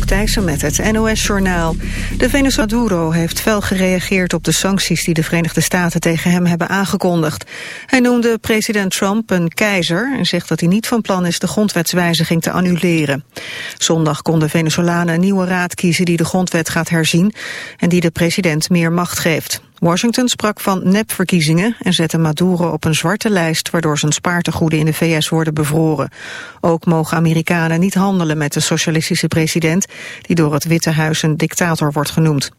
Anouk Thijssen met het NOS-journaal. De Venezuela heeft fel gereageerd op de sancties die de Verenigde Staten tegen hem hebben aangekondigd. Hij noemde president Trump een keizer en zegt dat hij niet van plan is de grondwetswijziging te annuleren. Zondag konden Venezolanen een nieuwe raad kiezen die de grondwet gaat herzien en die de president meer macht geeft. Washington sprak van nepverkiezingen en zette Maduro op een zwarte lijst waardoor zijn spaartegoeden in de VS worden bevroren. Ook mogen Amerikanen niet handelen met de socialistische president die door het Witte Huis een dictator wordt genoemd.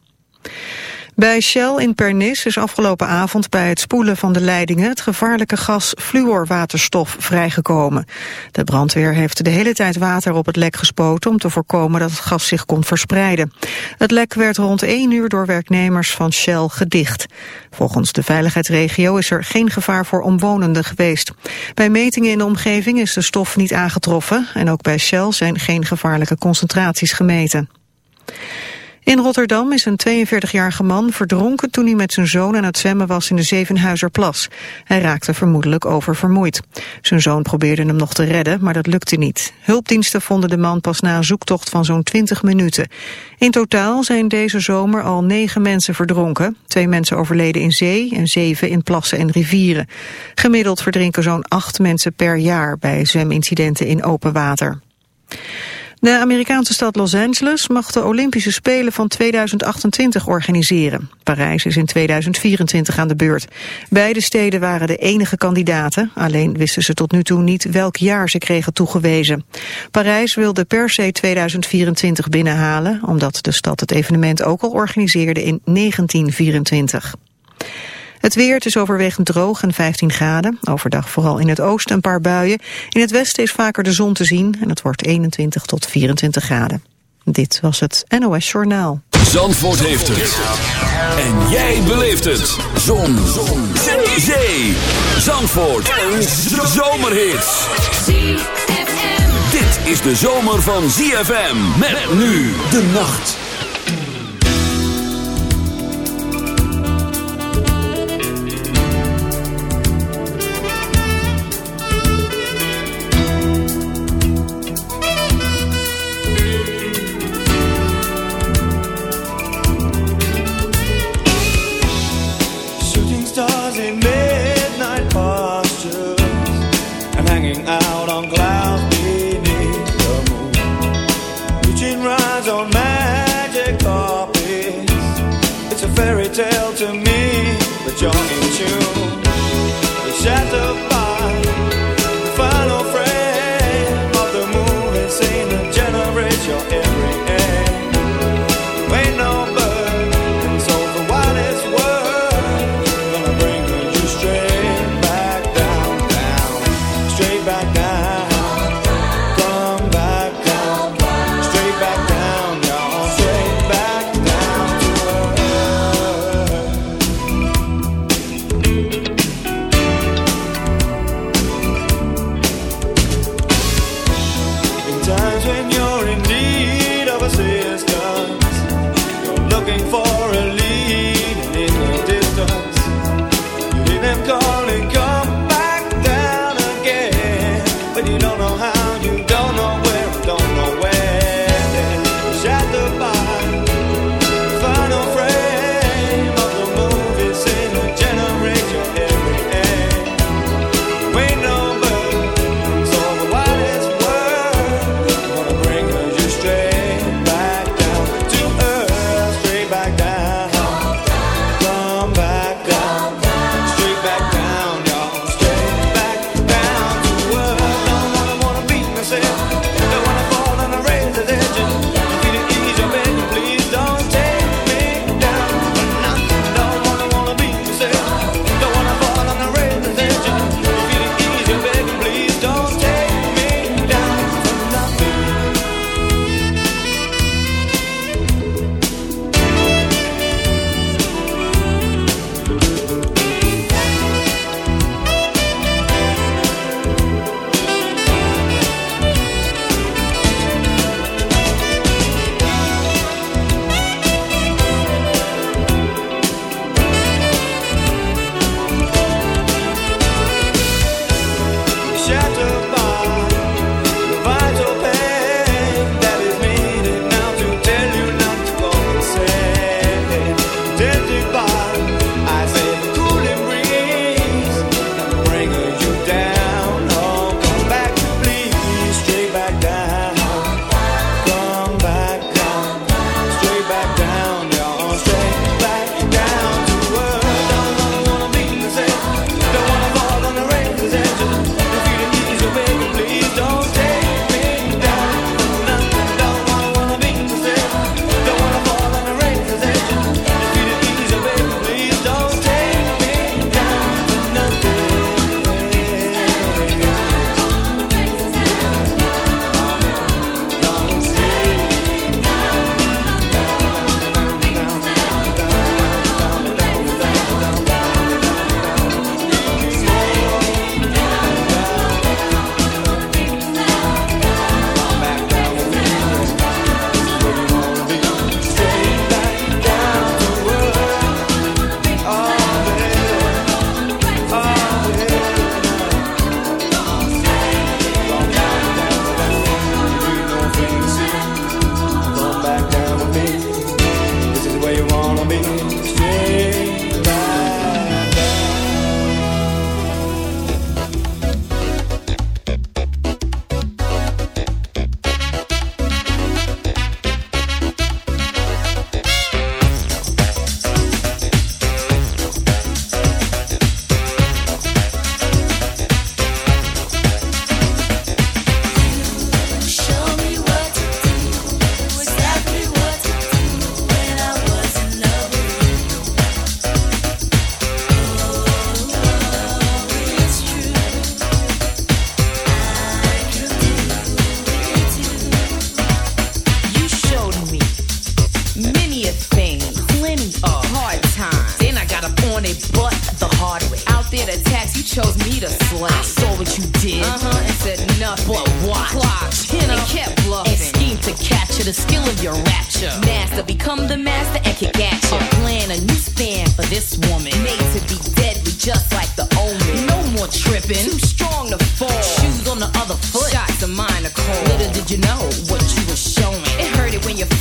Bij Shell in Pernis is afgelopen avond bij het spoelen van de leidingen het gevaarlijke gas fluorwaterstof vrijgekomen. De brandweer heeft de hele tijd water op het lek gespoten om te voorkomen dat het gas zich kon verspreiden. Het lek werd rond 1 uur door werknemers van Shell gedicht. Volgens de veiligheidsregio is er geen gevaar voor omwonenden geweest. Bij metingen in de omgeving is de stof niet aangetroffen en ook bij Shell zijn geen gevaarlijke concentraties gemeten. In Rotterdam is een 42-jarige man verdronken toen hij met zijn zoon aan het zwemmen was in de Zevenhuizerplas. Hij raakte vermoedelijk oververmoeid. Zijn zoon probeerde hem nog te redden, maar dat lukte niet. Hulpdiensten vonden de man pas na een zoektocht van zo'n 20 minuten. In totaal zijn deze zomer al negen mensen verdronken. Twee mensen overleden in zee en zeven in plassen en rivieren. Gemiddeld verdrinken zo'n acht mensen per jaar bij zwemincidenten in open water. De Amerikaanse stad Los Angeles mag de Olympische Spelen van 2028 organiseren. Parijs is in 2024 aan de beurt. Beide steden waren de enige kandidaten, alleen wisten ze tot nu toe niet welk jaar ze kregen toegewezen. Parijs wilde per se 2024 binnenhalen, omdat de stad het evenement ook al organiseerde in 1924. Het weer, is overwegend droog en 15 graden. Overdag vooral in het oosten een paar buien. In het westen is vaker de zon te zien en het wordt 21 tot 24 graden. Dit was het NOS Journaal. Zandvoort heeft het. En jij beleeft het. Zon. zon. Zee. Zandvoort. Een zomerhit. Dit is de zomer van ZFM. Met nu de nacht. Back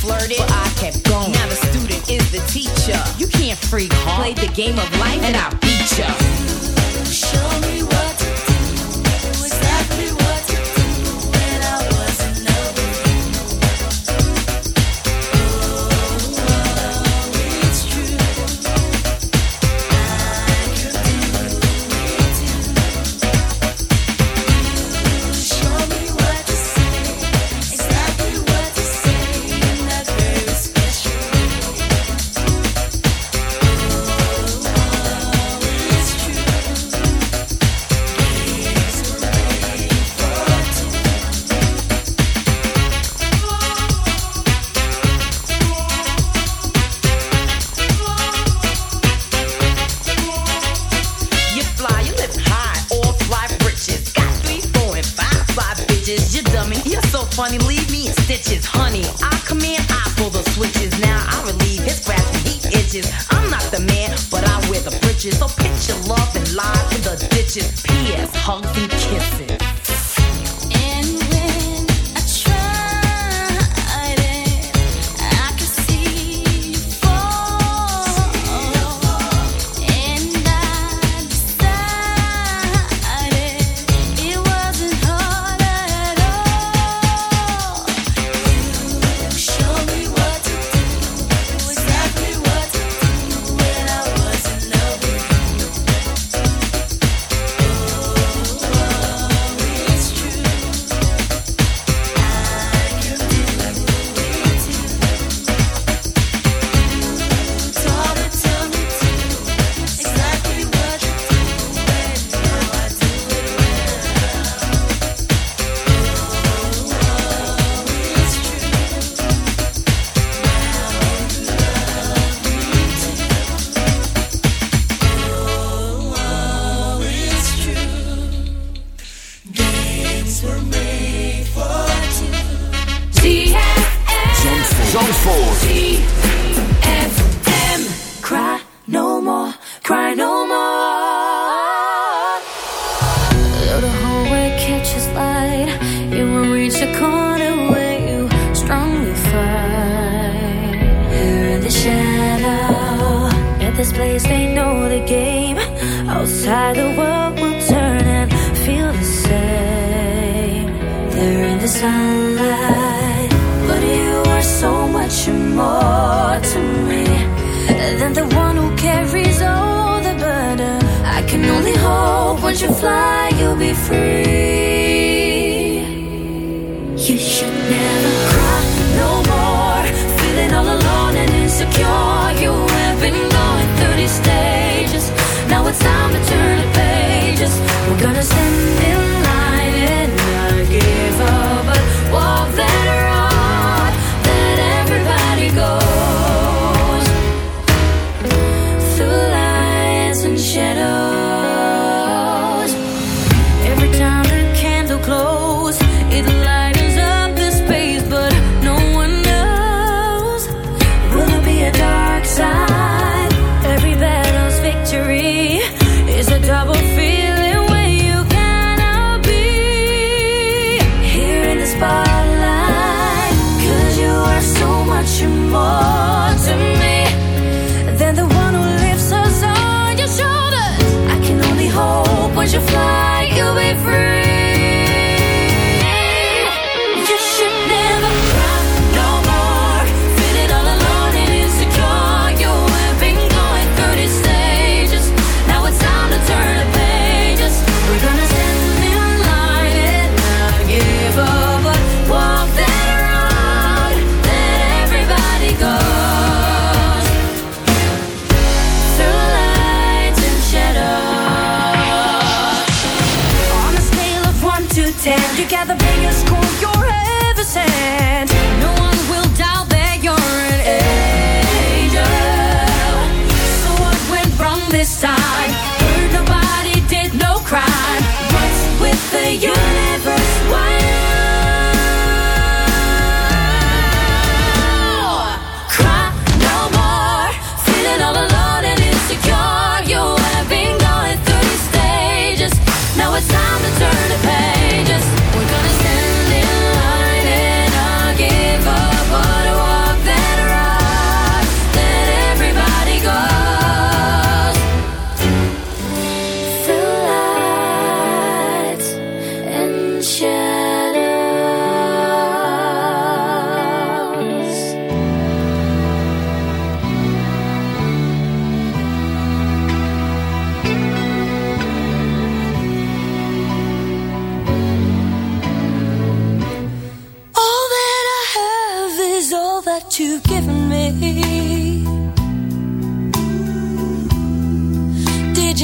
flirted, but I kept going. Now the student is the teacher. You can't freak, huh? Played the game of life and I beat ya.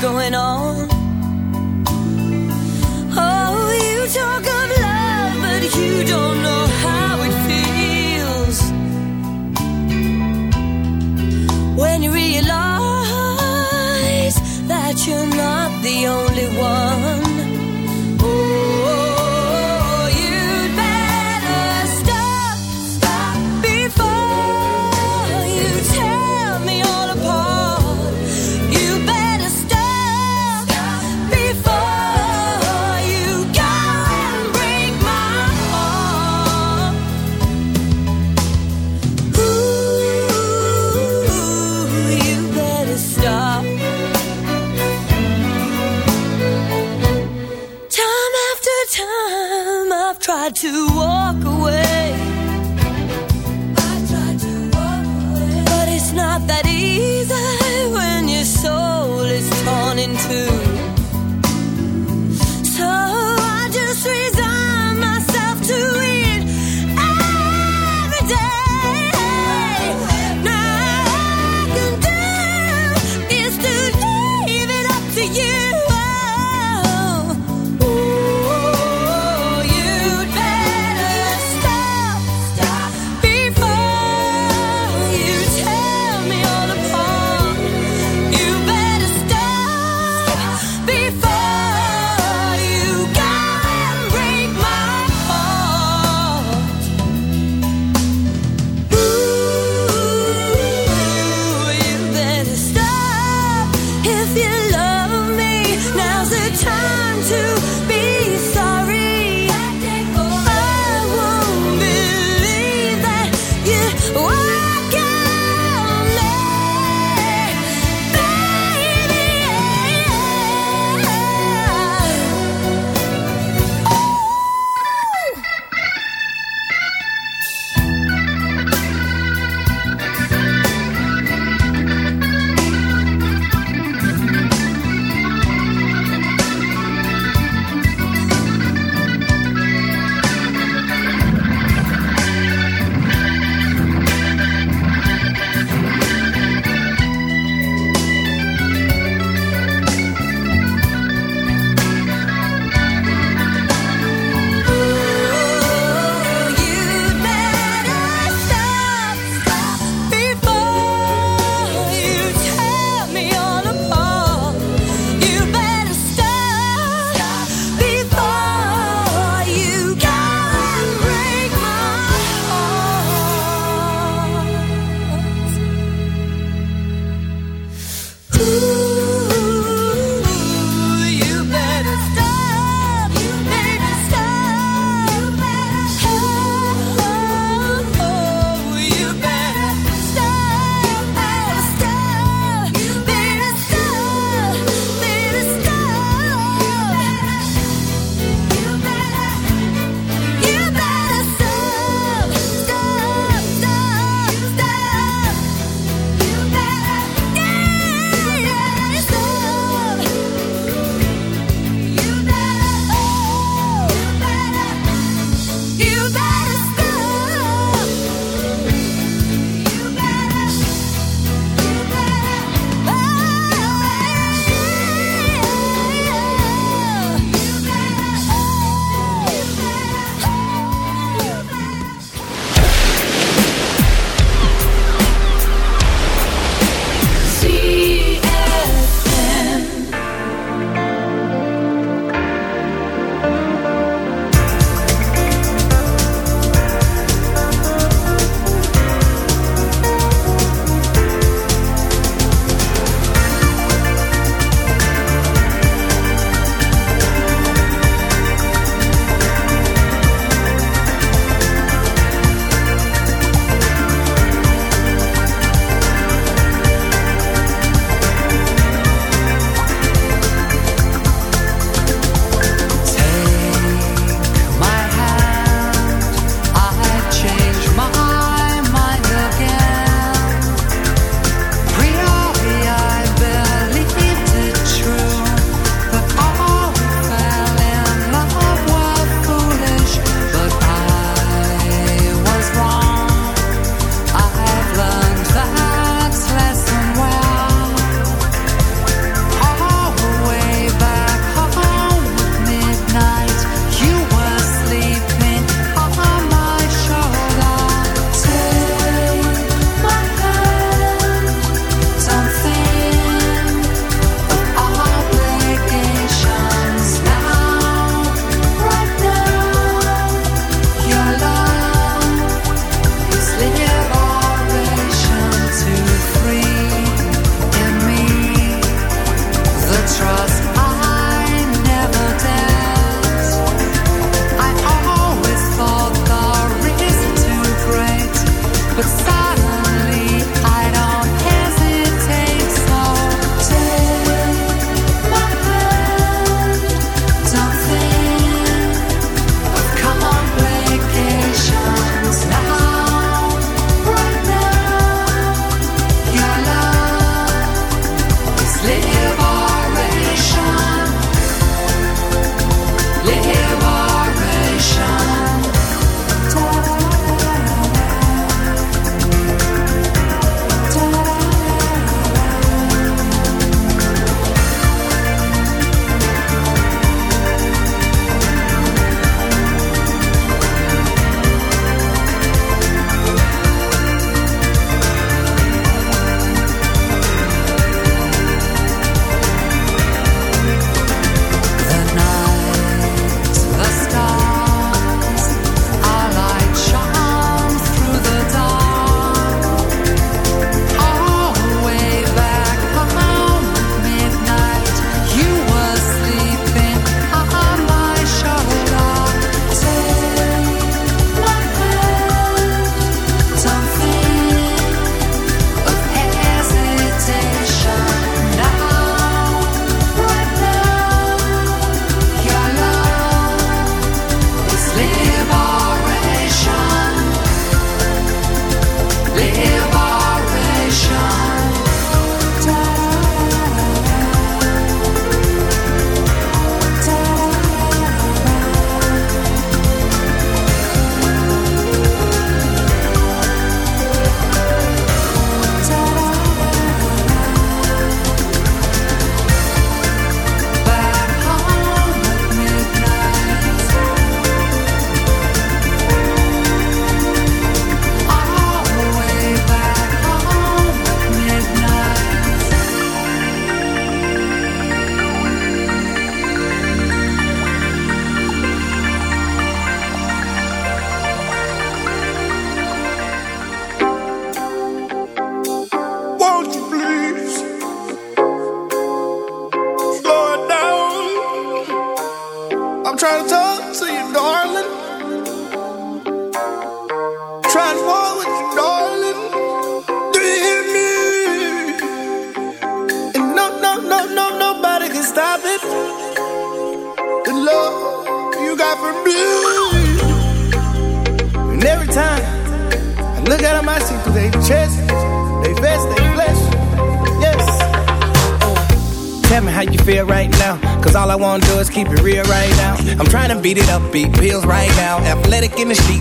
going on. Oh, you talk.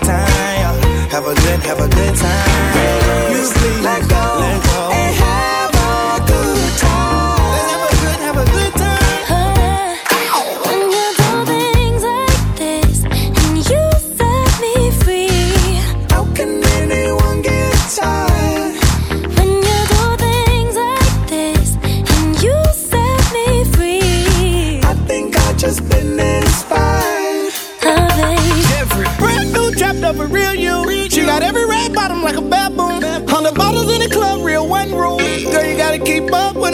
good, have a good time. Have a good, have a good time. Raise, let go, let go,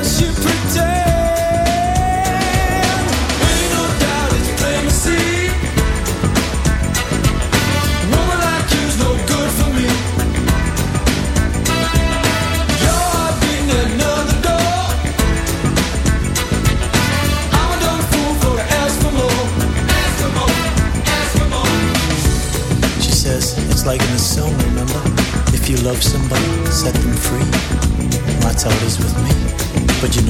Cause you pretend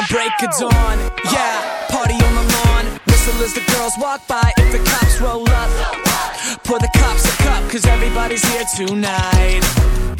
the break of dawn, yeah, party on the lawn. Whistle as the girls walk by. If the cops roll up, pour the cops a cup, cause everybody's here tonight.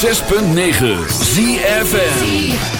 106.9 ZFN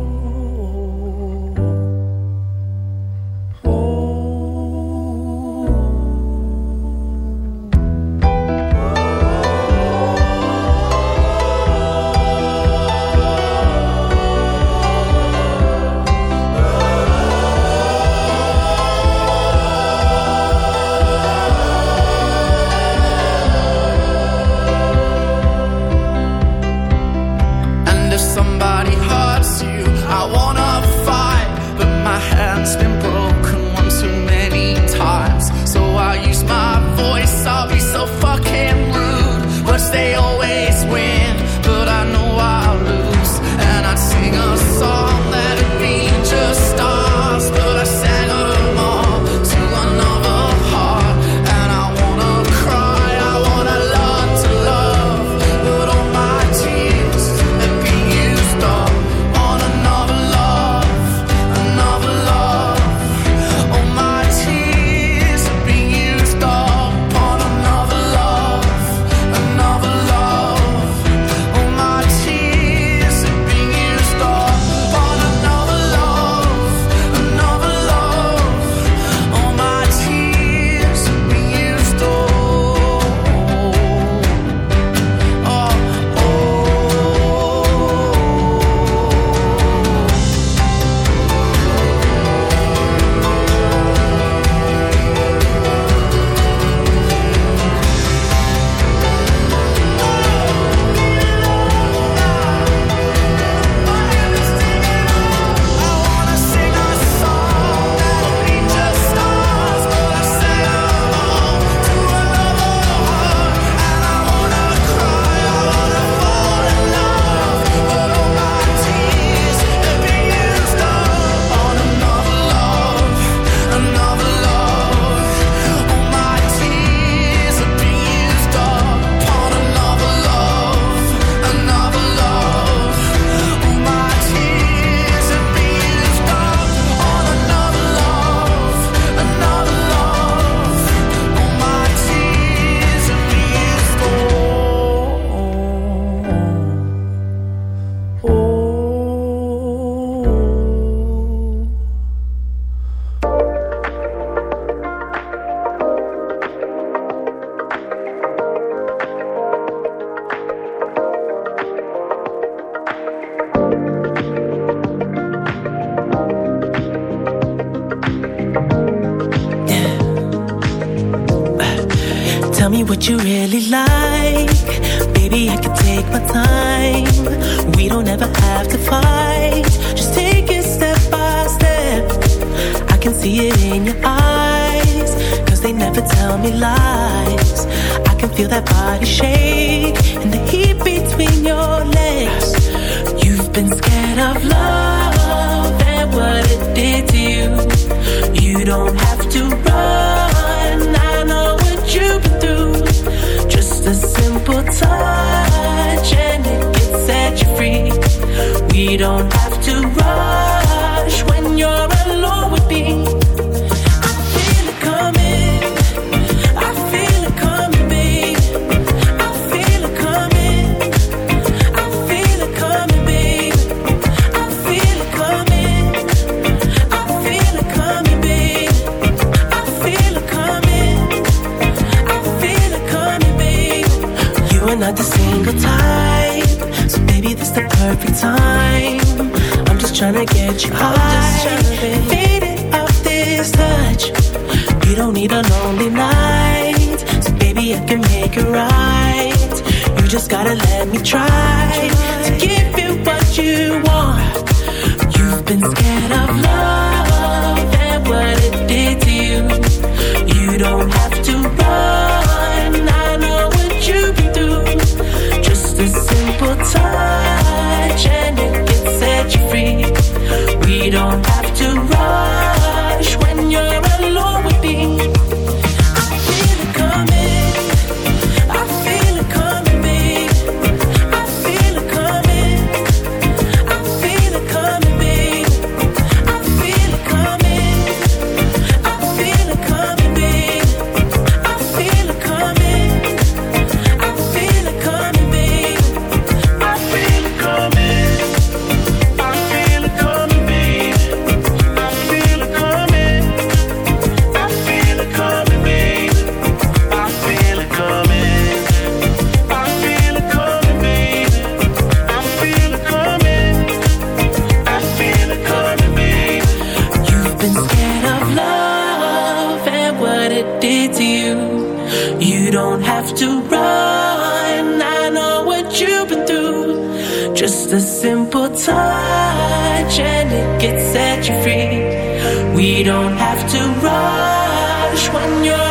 That's